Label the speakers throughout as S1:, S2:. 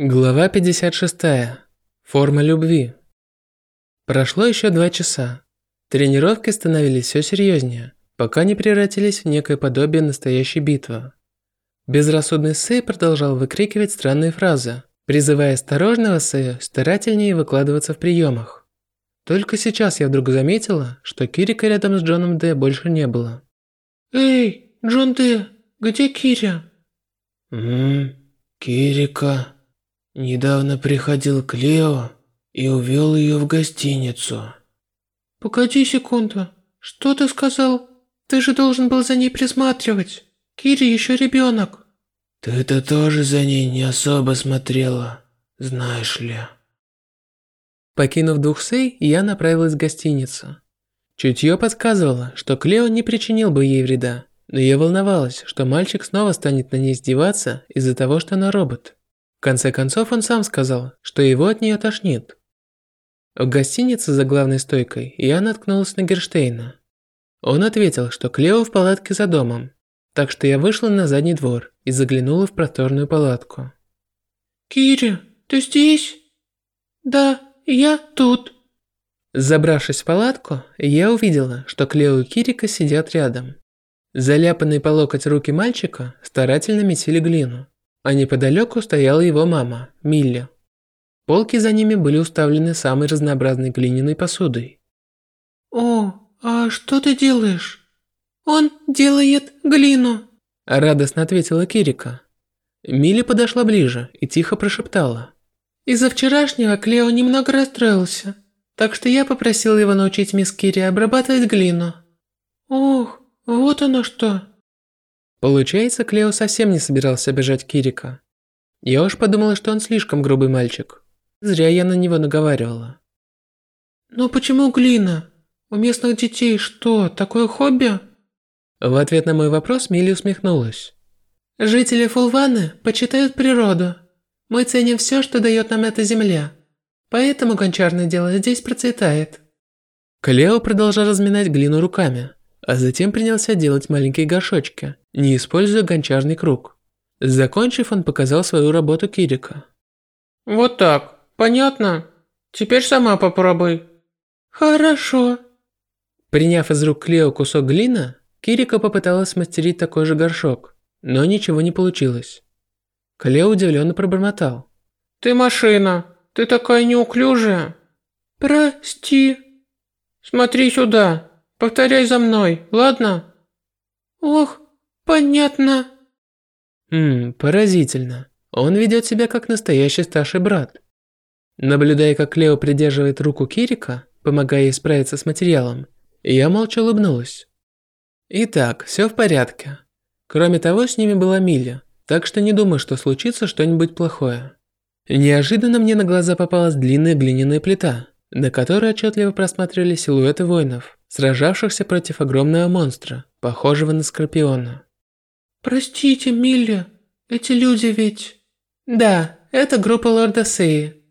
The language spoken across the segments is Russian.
S1: Глава 56. Форма любви. Прошло еще два часа. Тренировки становились все серьезнее, пока не превратились в некое подобие настоящей битвы. Безрассудный Сэй продолжал выкрикивать странные фразы, призывая осторожного Сэя старательнее выкладываться в приемах. Только сейчас я вдруг заметила, что Кирика рядом с Джоном Д больше не было.
S2: «Эй, Джон Д, где Киря?»
S3: «Ммм, Кирика...» Недавно приходил Клео и увел ее в гостиницу.
S2: Погоди секунду. Что ты сказал? Ты же должен был за ней присматривать. Кири еще ребенок.
S3: Ты-то тоже за ней не особо смотрела, знаешь ли.
S1: Покинув Духсей, я направилась в гостиницу. Чутье подсказывало, что Клео не причинил бы ей вреда, но я волновалась, что мальчик снова станет на ней издеваться из-за того, что она робот. В конце концов, он сам сказал, что его от нее тошнит. В гостинице за главной стойкой я наткнулась на Герштейна. Он ответил, что Клео в палатке за домом, так что я вышла на задний двор и заглянула в просторную палатку.
S2: «Кири, ты здесь?» «Да, я тут».
S1: Забравшись в палатку, я увидела, что Клео и Кирика сидят рядом. Заляпанные по локоть руки мальчика старательно месили глину а неподалеку стояла его мама, Милли. Полки за ними были уставлены самой разнообразной глиняной посудой.
S2: «О, а что ты делаешь?» «Он делает глину», –
S1: радостно ответила Кирика. Милли подошла ближе и тихо прошептала.
S2: «Из-за вчерашнего Клео немного расстроился, так что я попросила его научить мисс Кири обрабатывать глину». «Ох, вот оно что!»
S1: Получается, Клео совсем не собирался обижать Кирика. Я уж подумала, что он слишком грубый мальчик. Зря я на него наговаривала.
S2: «Но почему глина? У местных детей что, такое хобби?»
S1: В ответ на мой вопрос Милли усмехнулась.
S2: «Жители Фулваны почитают природу. Мы ценим все, что дает нам эта земля. Поэтому гончарное дело здесь процветает».
S1: Клео продолжал разминать глину руками а затем принялся делать маленькие горшочки, не используя гончарный круг. Закончив, он показал свою работу Кирика.
S2: «Вот так, понятно? Теперь сама попробуй». «Хорошо».
S1: Приняв из рук Клео кусок глины, Кирика попыталась смастерить такой же горшок, но ничего не получилось. Клео удивленно пробормотал.
S2: «Ты машина, ты такая неуклюжая». «Прости». «Смотри сюда, Повторяй за мной, ладно? Ох, понятно.
S1: Хм, поразительно. Он ведет себя как настоящий старший брат. Наблюдая, как Лео придерживает руку Кирика, помогая ей справиться с материалом, я молча улыбнулась. Итак, все в порядке. Кроме того, с ними была Миля, так что не думаю, что случится что-нибудь плохое. Неожиданно мне на глаза попалась длинная глиняная плита, на которой отчетливо просматривали силуэты воинов сражавшихся против огромного монстра, похожего на скорпиона.
S2: «Простите, Милли, эти люди ведь...» «Да, это группа лорда Сеи.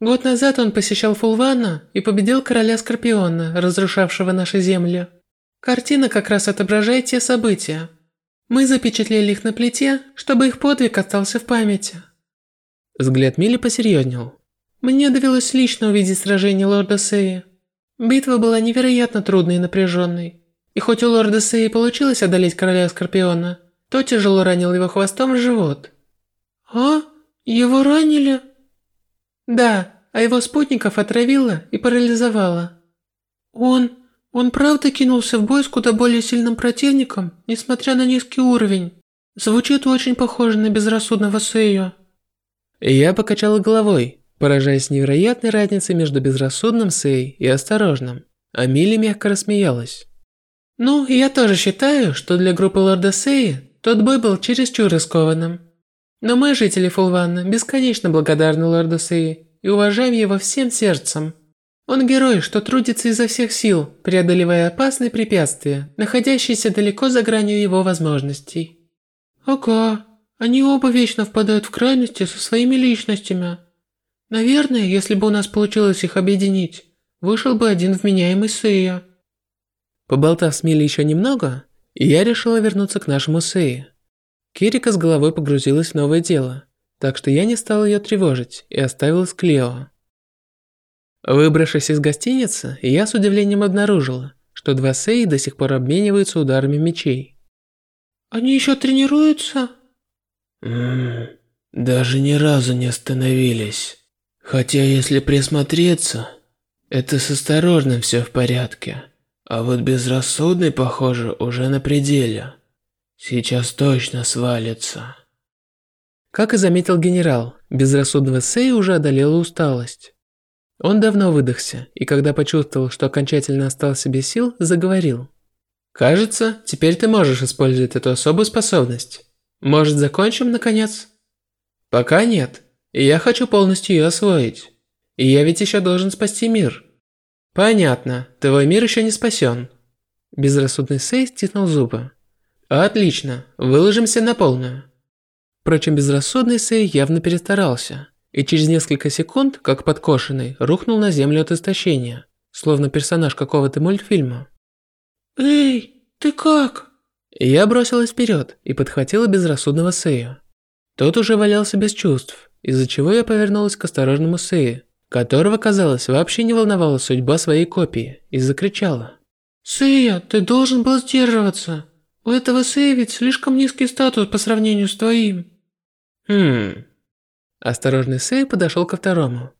S2: Год назад он посещал Фулвана и победил короля Скорпиона, разрушавшего наши земли. Картина как раз отображает те события. Мы запечатлели их на плите, чтобы их подвиг остался в памяти».
S1: Взгляд Милли посерьезнел.
S2: «Мне довелось лично увидеть сражение лорда Сеи. Битва была невероятно трудной и напряженной. И хоть у лорда Сеи получилось одолеть короля Скорпиона, то тяжело ранил его хвостом в живот. «А? Его ранили?» «Да, а его спутников отравило и парализовало». «Он... он правда кинулся в бой с куда более сильным противником, несмотря на низкий уровень? Звучит очень похоже на безрассудного Сэйо».
S1: Я покачала головой, поражаясь невероятной разницей между безрассудным Сэй и осторожным. А Милли мягко рассмеялась.
S2: «Ну, я тоже считаю, что для группы Лорда Сэй тот бой был чересчур рискованным. Но мы, жители Фулвана, бесконечно благодарны Лорду Сэй и уважаем его всем сердцем. Он герой, что трудится изо всех сил, преодолевая опасные препятствия, находящиеся далеко за гранью его возможностей». «Ага, они оба вечно впадают в крайности со своими личностями», Наверное, если бы у нас получилось их объединить, вышел бы один вменяемый Сэя.
S1: Поболтав с Милли еще немного, я решила вернуться к нашему Сэе. Кирика с головой погрузилась в новое дело, так что я не стал ее тревожить и оставил с Клео. Выбравшись из гостиницы, я с удивлением обнаружила, что два Сей до сих пор обмениваются ударами мечей.
S2: «Они еще тренируются?»
S3: Ммм, даже ни разу не остановились. Хотя если присмотреться, это с осторожным все в порядке. А вот безрассудный, похоже, уже на пределе. Сейчас точно свалится.
S1: Как и заметил генерал, безрассудного Сэй уже одолела усталость. Он давно выдохся, и когда почувствовал, что окончательно остался без сил, заговорил. «Кажется, теперь ты можешь использовать эту особую способность. Может, закончим, наконец?» «Пока нет, и я хочу полностью ее освоить. И я ведь еще должен спасти мир». «Понятно, твой мир еще не спасен». Безрассудный Сей стиснул зубы. «Отлично, выложимся на полную». Впрочем, безрассудный Сэй явно перестарался, и через несколько секунд, как подкошенный, рухнул на землю от истощения, словно персонаж какого-то мультфильма.
S2: «Эй, ты как?»
S1: Я бросилась вперед и подхватила безрассудного Сэя. Тот уже валялся без чувств, из-за чего я повернулась к осторожному Сэю, которого, казалось, вообще не волновала судьба своей копии, и закричала.
S2: «Сэя, ты должен был сдерживаться. У этого Сэя ведь слишком низкий статус по сравнению с твоим».
S1: Хм. Осторожный Сэй подошел ко второму.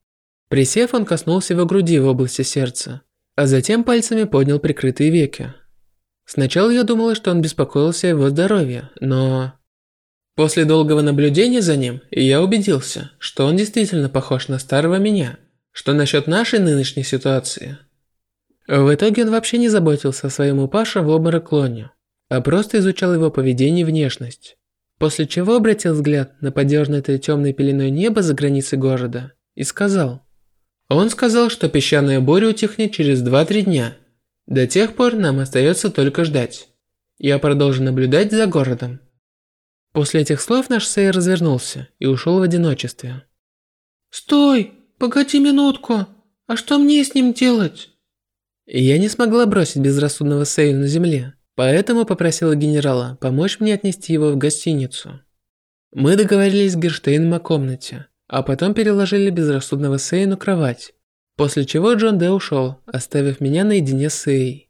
S1: Присев, он коснулся его груди в области сердца, а затем пальцами поднял прикрытые веки. Сначала я думала, что он беспокоился о его здоровье, но... После долгого наблюдения за ним, я убедился, что он действительно похож на старого меня. Что насчет нашей нынешней ситуации? В итоге он вообще не заботился о своем упаше в обморок а просто изучал его поведение и внешность. После чего обратил взгляд на подернутое темной пеленой небо за границей города и сказал. Он сказал, что песчаная буря утихнет через 2-3 дня. До тех пор нам остается только ждать. Я продолжу наблюдать за городом. После этих слов наш Сэй развернулся и ушел в одиночестве.
S2: «Стой! Погоди минутку! А что мне с ним делать?»
S1: Я не смогла бросить безрассудного Сэя на земле. Поэтому попросила генерала помочь мне отнести его в гостиницу. Мы договорились с Герштейном о комнате, а потом переложили безрассудного Сэй на кровать, после чего Джон Дэ ушел, оставив меня наедине с Сэй.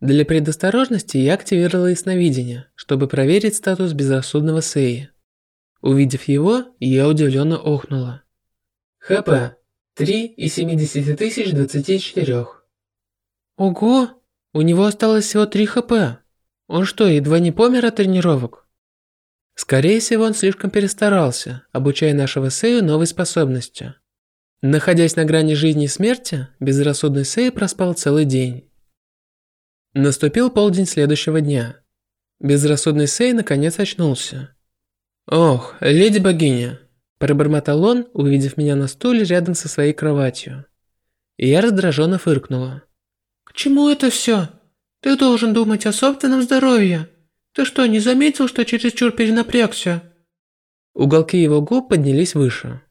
S1: Для предосторожности я активировала ясновидение, чтобы проверить статус безрассудного Сэя. Увидев его, я удивленно охнула.
S2: ХП 3 из 70 тысяч 24. Ого, у него осталось всего 3 хп. Он что, едва не помер от тренировок?
S1: Скорее всего, он слишком перестарался, обучая нашего Сэю новой способности. Находясь на грани жизни и смерти, безрассудный Сэй проспал целый день. Наступил полдень следующего дня. Безрассудный Сэй наконец очнулся. «Ох, леди-богиня!» – пробормотал он, увидев меня на стуле рядом со своей кроватью. И я раздраженно фыркнула.
S2: «К чему это все? Ты должен думать о собственном здоровье. Ты что, не заметил, что чересчур перенапрягся?
S1: Уголки его губ поднялись выше.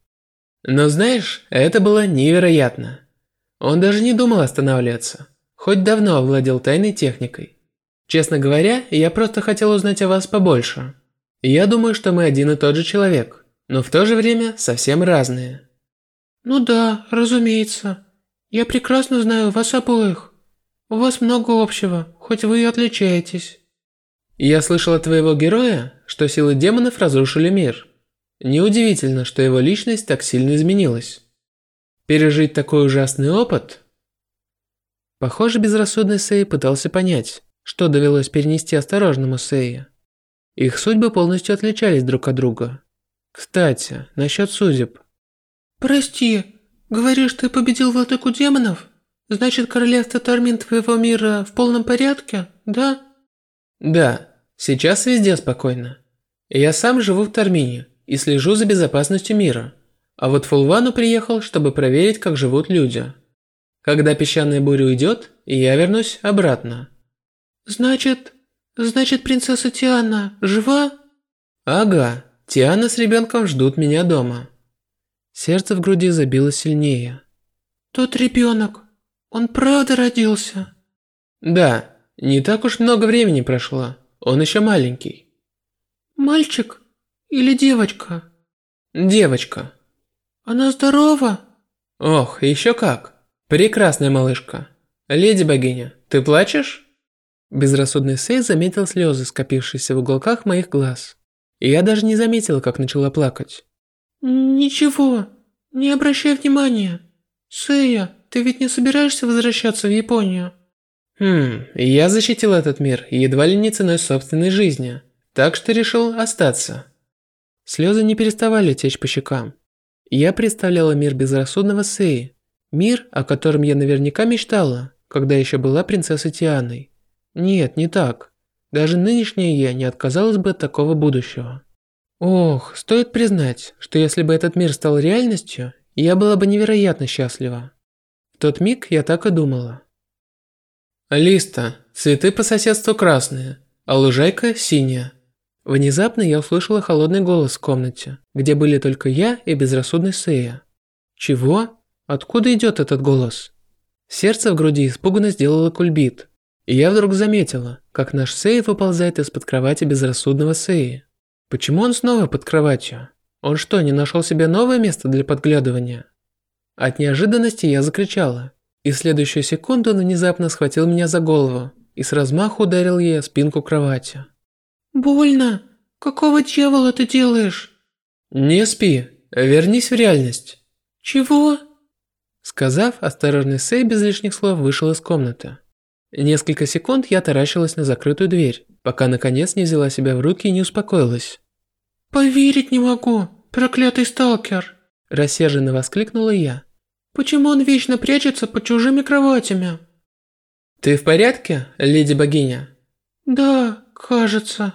S1: Но знаешь, это было невероятно. Он даже не думал останавливаться, хоть давно овладел тайной техникой. Честно говоря, я просто хотел узнать о вас побольше. Я думаю, что мы один и тот же человек, но в то же время совсем разные.
S2: Ну да, разумеется. Я прекрасно знаю вас обоих. У вас много общего, хоть вы и отличаетесь.
S1: Я слышал от твоего героя, что силы демонов разрушили мир. Неудивительно, что его личность так сильно изменилась. Пережить такой ужасный опыт? Похоже, безрассудный Сэй пытался понять, что довелось перенести осторожному Сэю. Их судьбы полностью отличались друг от друга. Кстати, насчет судеб.
S2: Прости, говоришь, ты победил владыку демонов? Значит, королевство Тормин твоего мира в полном порядке, да?
S1: Да, сейчас везде спокойно. Я сам живу в Тормине и слежу за безопасностью мира. А вот Фулвану приехал, чтобы проверить, как живут люди. Когда песчаная буря уйдет, я вернусь обратно.
S2: Значит, значит принцесса Тиана жива?
S1: Ага, Тиана с ребенком ждут меня дома. Сердце в груди забилось сильнее.
S2: Тот ребенок, он правда родился?
S1: Да, не так уж много времени прошло. Он еще маленький.
S2: Мальчик или девочка?
S1: Девочка.
S2: Она здорова?
S1: Ох, еще как. Прекрасная малышка. Леди богиня, ты плачешь? Безрассудный Сей заметил слезы, скопившиеся в уголках моих глаз. И я даже не заметила, как начала плакать.
S2: Ничего, не обращай внимания. Сэя, ты ведь не собираешься возвращаться в Японию?
S1: Хм, я защитил этот мир едва ли не ценой собственной жизни, так что решил остаться. Слезы не переставали течь по щекам. Я представляла мир безрассудного Сеи, мир, о котором я наверняка мечтала, когда еще была принцессой Тианой. Нет, не так. Даже нынешняя я не отказалась бы от такого будущего. Ох, стоит признать, что если бы этот мир стал реальностью, я была бы невероятно счастлива. В тот миг я так и думала. Листа, цветы по соседству красные, а лужайка синяя. Внезапно я услышала холодный голос в комнате, где были только я и безрассудный Сея. Чего? Откуда идет этот голос? Сердце в груди испуганно сделало кульбит. И я вдруг заметила, как наш Сей выползает из-под кровати безрассудного Сеи. Почему он снова под кроватью? Он что, не нашел себе новое место для подглядывания? От неожиданности я закричала, и в следующую секунду он внезапно схватил меня за голову и с размаху ударил ей о спинку кровати.
S2: «Больно! Какого дьявола ты делаешь?»
S1: «Не спи, вернись в реальность».
S2: «Чего?»
S1: Сказав, осторожный Сей без лишних слов вышел из комнаты. Несколько секунд я таращилась на закрытую дверь, пока наконец не взяла себя в руки и не успокоилась.
S2: «Поверить не могу, проклятый сталкер!»
S1: Рассерженно воскликнула я.
S2: «Почему он вечно прячется под чужими кроватями?»
S1: «Ты в порядке, леди-богиня?»
S2: «Да, кажется».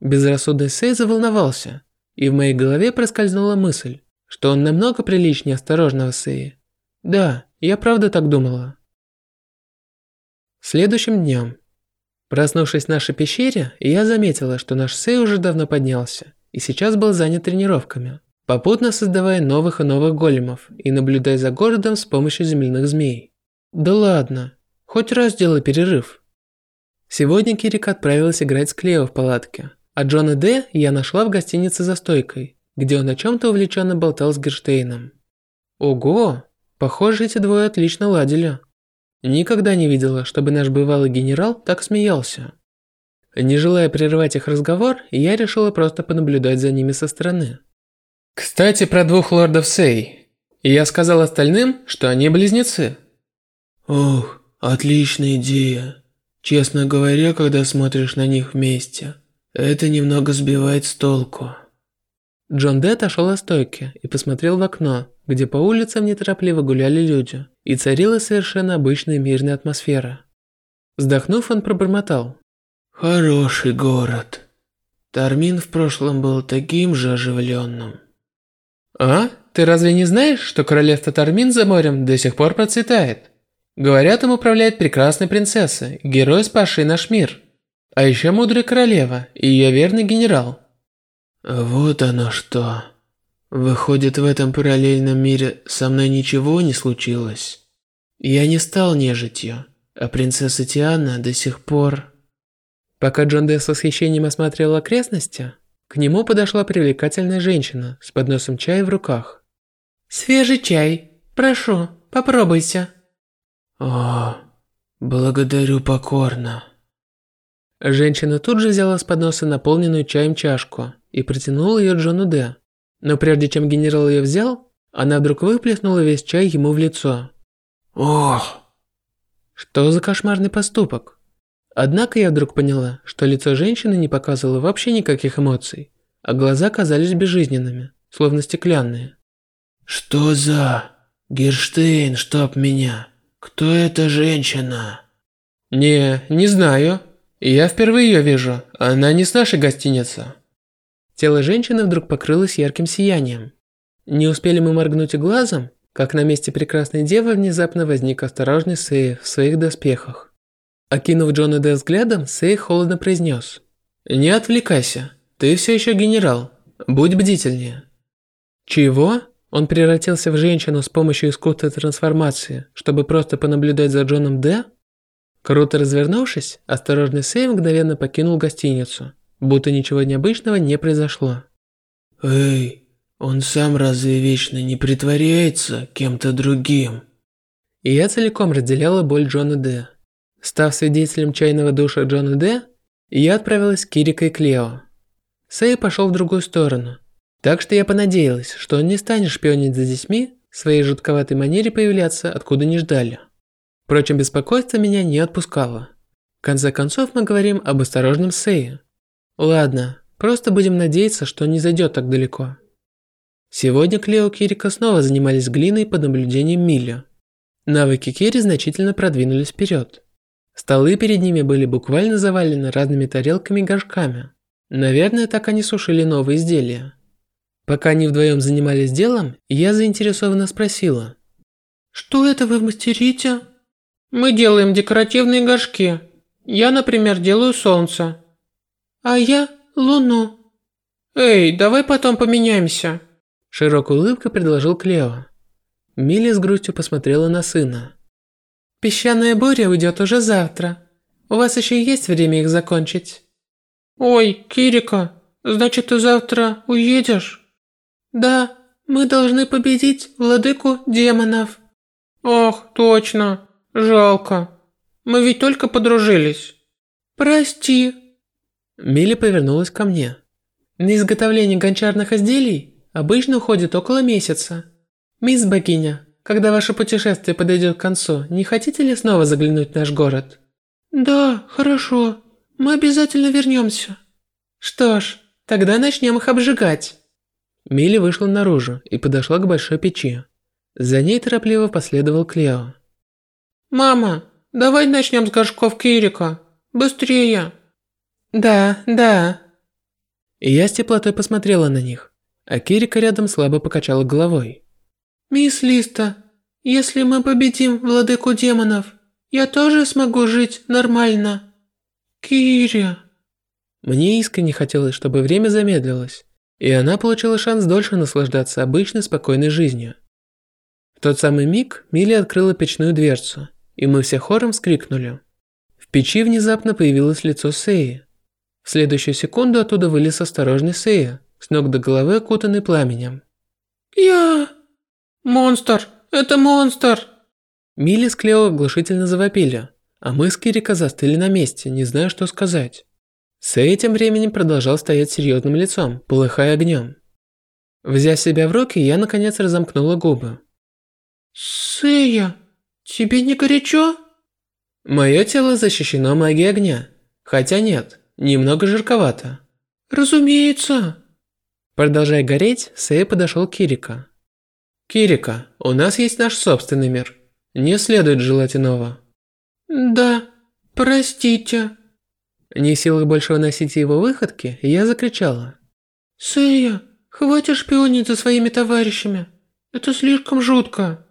S1: Безрассудный Сей заволновался, и в моей голове проскользнула мысль, что он намного приличнее осторожного Сеи. Да, я правда так думала. Следующим днем. Проснувшись в нашей пещере, я заметила, что наш Сей уже давно поднялся и сейчас был занят тренировками, попутно создавая новых и новых големов и наблюдая за городом с помощью земляных змей. Да ладно, хоть раз сделай перерыв. Сегодня Кирик отправилась играть с Клео в палатке, а Джона Д я нашла в гостинице за стойкой, где он о чем-то увлеченно болтал с Герштейном. Ого, похоже эти двое отлично ладили. Никогда не видела, чтобы наш бывалый генерал так смеялся. Не желая прерывать их разговор, я решила просто понаблюдать за ними со стороны. Кстати, про двух лордов Сей. Я сказал остальным, что они близнецы.
S3: Ох, отличная идея. Честно говоря, когда смотришь на них вместе, это немного сбивает с толку.
S1: Джон Д отошел от стойки и посмотрел в окно, где по улицам неторопливо гуляли люди, и царила совершенно обычная мирная атмосфера. Вздохнув, он пробормотал.
S3: «Хороший город. Тармин в прошлом был таким же оживленным».
S1: «А? Ты разве не знаешь, что королевство Тармин за морем до сих пор процветает? Говорят, им управляет прекрасная принцесса, герой, спасший наш мир. А еще мудрая королева и ее верный генерал».
S3: «Вот оно что». Выходит, в этом параллельном мире со мной ничего не случилось? Я не стал нежитью, а принцесса Тиана до сих пор...
S1: Пока Джон Дэ с восхищением осматривал окрестности, к нему подошла привлекательная женщина с подносом чая в руках.
S2: «Свежий чай. Прошу, попробуйте».
S3: «О, благодарю покорно».
S1: Женщина тут же взяла с подноса наполненную чаем чашку и протянула ее Джону Дэ. Но прежде чем генерал ее взял, она вдруг выплеснула весь чай ему в лицо.
S3: Ох!
S1: Что за кошмарный поступок? Однако я вдруг поняла, что лицо женщины не показывало вообще никаких эмоций, а глаза казались безжизненными, словно стеклянные.
S3: Что за... Герштейн, чтоб меня. Кто эта женщина?
S1: Не, не знаю. Я впервые ее вижу. Она не с нашей гостиницы. Тело женщины вдруг покрылось ярким сиянием. Не успели мы моргнуть глазом, как на месте прекрасной девы внезапно возник осторожный Сэй в своих доспехах. Окинув Джона Д взглядом, Сэй холодно произнес. «Не отвлекайся, ты все еще генерал, будь бдительнее». «Чего?» Он превратился в женщину с помощью искусственной трансформации, чтобы просто понаблюдать за Джоном Д? Круто развернувшись, осторожный Сэй мгновенно покинул гостиницу будто ничего необычного не произошло.
S3: «Эй, Он сам разве вечно не притворяется кем-то другим?
S1: И я целиком разделяла боль Джона Д. Став свидетелем чайного душа Джона Д, я отправилась к Кирико и Клео. Сэй пошел в другую сторону. Так что я понадеялась, что он не станет шпионить за детьми, в своей жутковатой манере появляться, откуда не ждали. Впрочем, беспокойство меня не отпускало. В конце концов, мы говорим об осторожном Сэе. Ладно, просто будем надеяться, что не зайдет так далеко. Сегодня Клео и Кирика снова занимались глиной под наблюдением Милли. Навыки Кири значительно продвинулись вперед. Столы перед ними были буквально завалены разными тарелками и горшками. Наверное, так они сушили новые изделия. Пока они вдвоем занимались делом, я заинтересованно спросила.
S2: «Что это вы мастерите?» «Мы делаем декоративные горшки. Я, например, делаю солнце». «А я – луну». «Эй, давай потом поменяемся».
S1: Широкой улыбкой предложил Клео. Милли с грустью посмотрела на сына.
S2: «Песчаная буря уйдет уже завтра. У вас еще есть время их закончить?» «Ой, Кирика, значит ты завтра уедешь?» «Да, мы должны победить владыку демонов». «Ох, точно, жалко. Мы ведь только подружились». «Прости».
S1: Милли повернулась ко мне. «На изготовление гончарных изделий обычно уходит около месяца. Мисс богиня, когда ваше путешествие подойдет к концу, не хотите ли снова заглянуть в наш город?»
S2: «Да, хорошо. Мы обязательно вернемся.
S1: Что ж, тогда начнем их обжигать. Милли вышла наружу и подошла к большой печи. За ней торопливо последовал Клео.
S2: «Мама, давай начнем с горшков Кирика. Быстрее!»
S1: «Да, да». Я с теплотой посмотрела на них, а Кирика рядом слабо покачала головой.
S2: «Мисс Листа, если мы победим владыку демонов, я тоже смогу жить нормально. Киря...»
S1: Мне искренне хотелось, чтобы время замедлилось, и она получила шанс дольше наслаждаться обычной спокойной жизнью. В тот самый миг Милли открыла печную дверцу, и мы все хором вскрикнули. В печи внезапно появилось лицо Сеи. В следующую секунду оттуда вылез осторожный Сея, с ног до головы окутанный пламенем.
S2: «Я... монстр! Это монстр!»
S1: Милли с Клео оглушительно завопили, а мы с Кирика застыли на месте, не зная, что сказать. Сэй тем временем продолжал стоять серьезным лицом, полыхая огнем. Взяв себя в руки, я наконец разомкнула губы.
S2: «Сэя, тебе не горячо?»
S1: Мое тело защищено магией огня. Хотя нет, немного жарковато.
S2: «Разумеется».
S1: Продолжая гореть, Сэй подошел к Кирика. «Кирика, у нас есть наш собственный мир. Не следует желать иного».
S2: «Да, простите».
S1: Не в силах больше выносить его выходки, я закричала.
S2: «Сэя, хватит шпионить за своими товарищами. Это слишком жутко».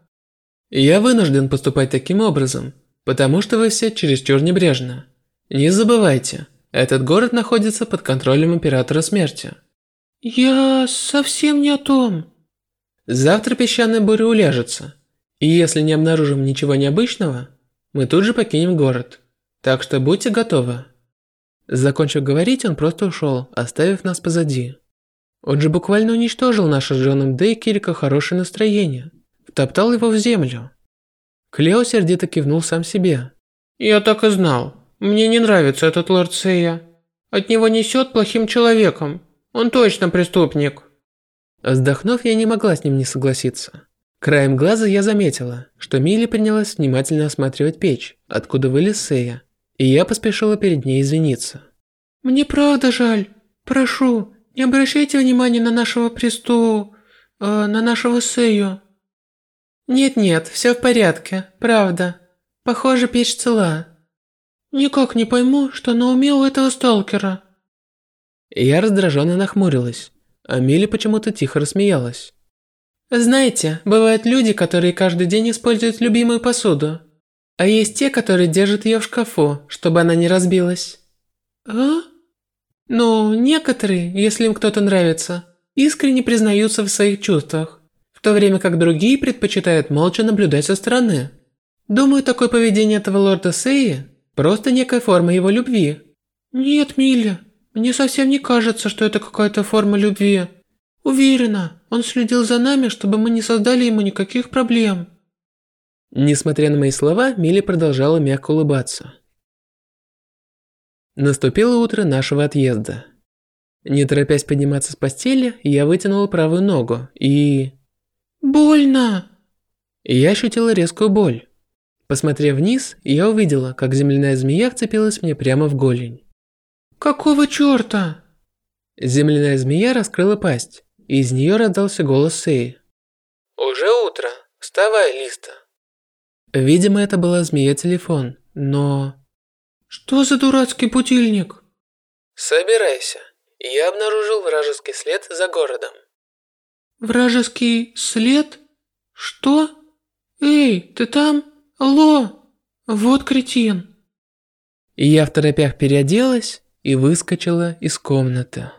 S1: Я вынужден поступать таким образом, потому что вы все чересчур небрежны. Не забывайте, этот город находится под контролем Императора Смерти.
S2: Я совсем не о том.
S1: Завтра песчаная буря уляжется, и если не обнаружим ничего необычного, мы тут же покинем город. Так что будьте готовы. Закончив говорить, он просто ушел, оставив нас позади. Он же буквально уничтожил наше с Джоном Дэй Кирика хорошее настроение. Втоптал его в землю. Клео сердито кивнул сам себе.
S2: «Я так и знал. Мне не нравится этот лорд Сея. От него несет плохим человеком. Он точно преступник».
S1: Вздохнув, я не могла с ним не согласиться. Краем глаза я заметила, что Милли принялась внимательно осматривать печь, откуда вылез Сея, и я поспешила перед ней извиниться.
S2: «Мне правда жаль. Прошу, не обращайте внимания на нашего престу... Э, на нашего Сэю».
S1: «Нет-нет, все в порядке, правда. Похоже, печь цела».
S2: «Никак не пойму, что на уме у этого сталкера».
S1: Я раздраженно нахмурилась, а Милли почему-то тихо рассмеялась. «Знаете, бывают люди, которые каждый день используют любимую посуду, а есть те, которые держат ее в шкафу, чтобы она не разбилась.
S2: А?
S1: Ну, некоторые, если им кто-то нравится, искренне признаются в своих чувствах, в то время как другие предпочитают молча наблюдать со стороны. Думаю, такое поведение этого лорда Сеи просто некая форма его любви.
S2: Нет, Милли, мне совсем не кажется, что это какая-то форма любви. Уверена, он следил за нами, чтобы мы не создали ему никаких проблем.
S1: Несмотря на мои слова, Милли продолжала мягко улыбаться. Наступило утро нашего отъезда. Не торопясь подниматься с постели, я вытянула правую ногу и...
S2: Больно!
S1: Я ощутила резкую боль. Посмотрев вниз, я увидела, как земляная змея вцепилась мне прямо в голень.
S2: Какого чёрта?
S1: Земляная змея раскрыла пасть, и из нее раздался голос Сэй.
S3: «Уже утро. Вставай, Листа».
S1: Видимо, это была змея-телефон, но...
S2: Что за дурацкий будильник?
S3: Собирайся. Я обнаружил вражеский след за городом.
S2: Вражеский след? Что? Эй, ты там? Алло! Вот кретин.
S1: Я в торопях переоделась и выскочила из комнаты.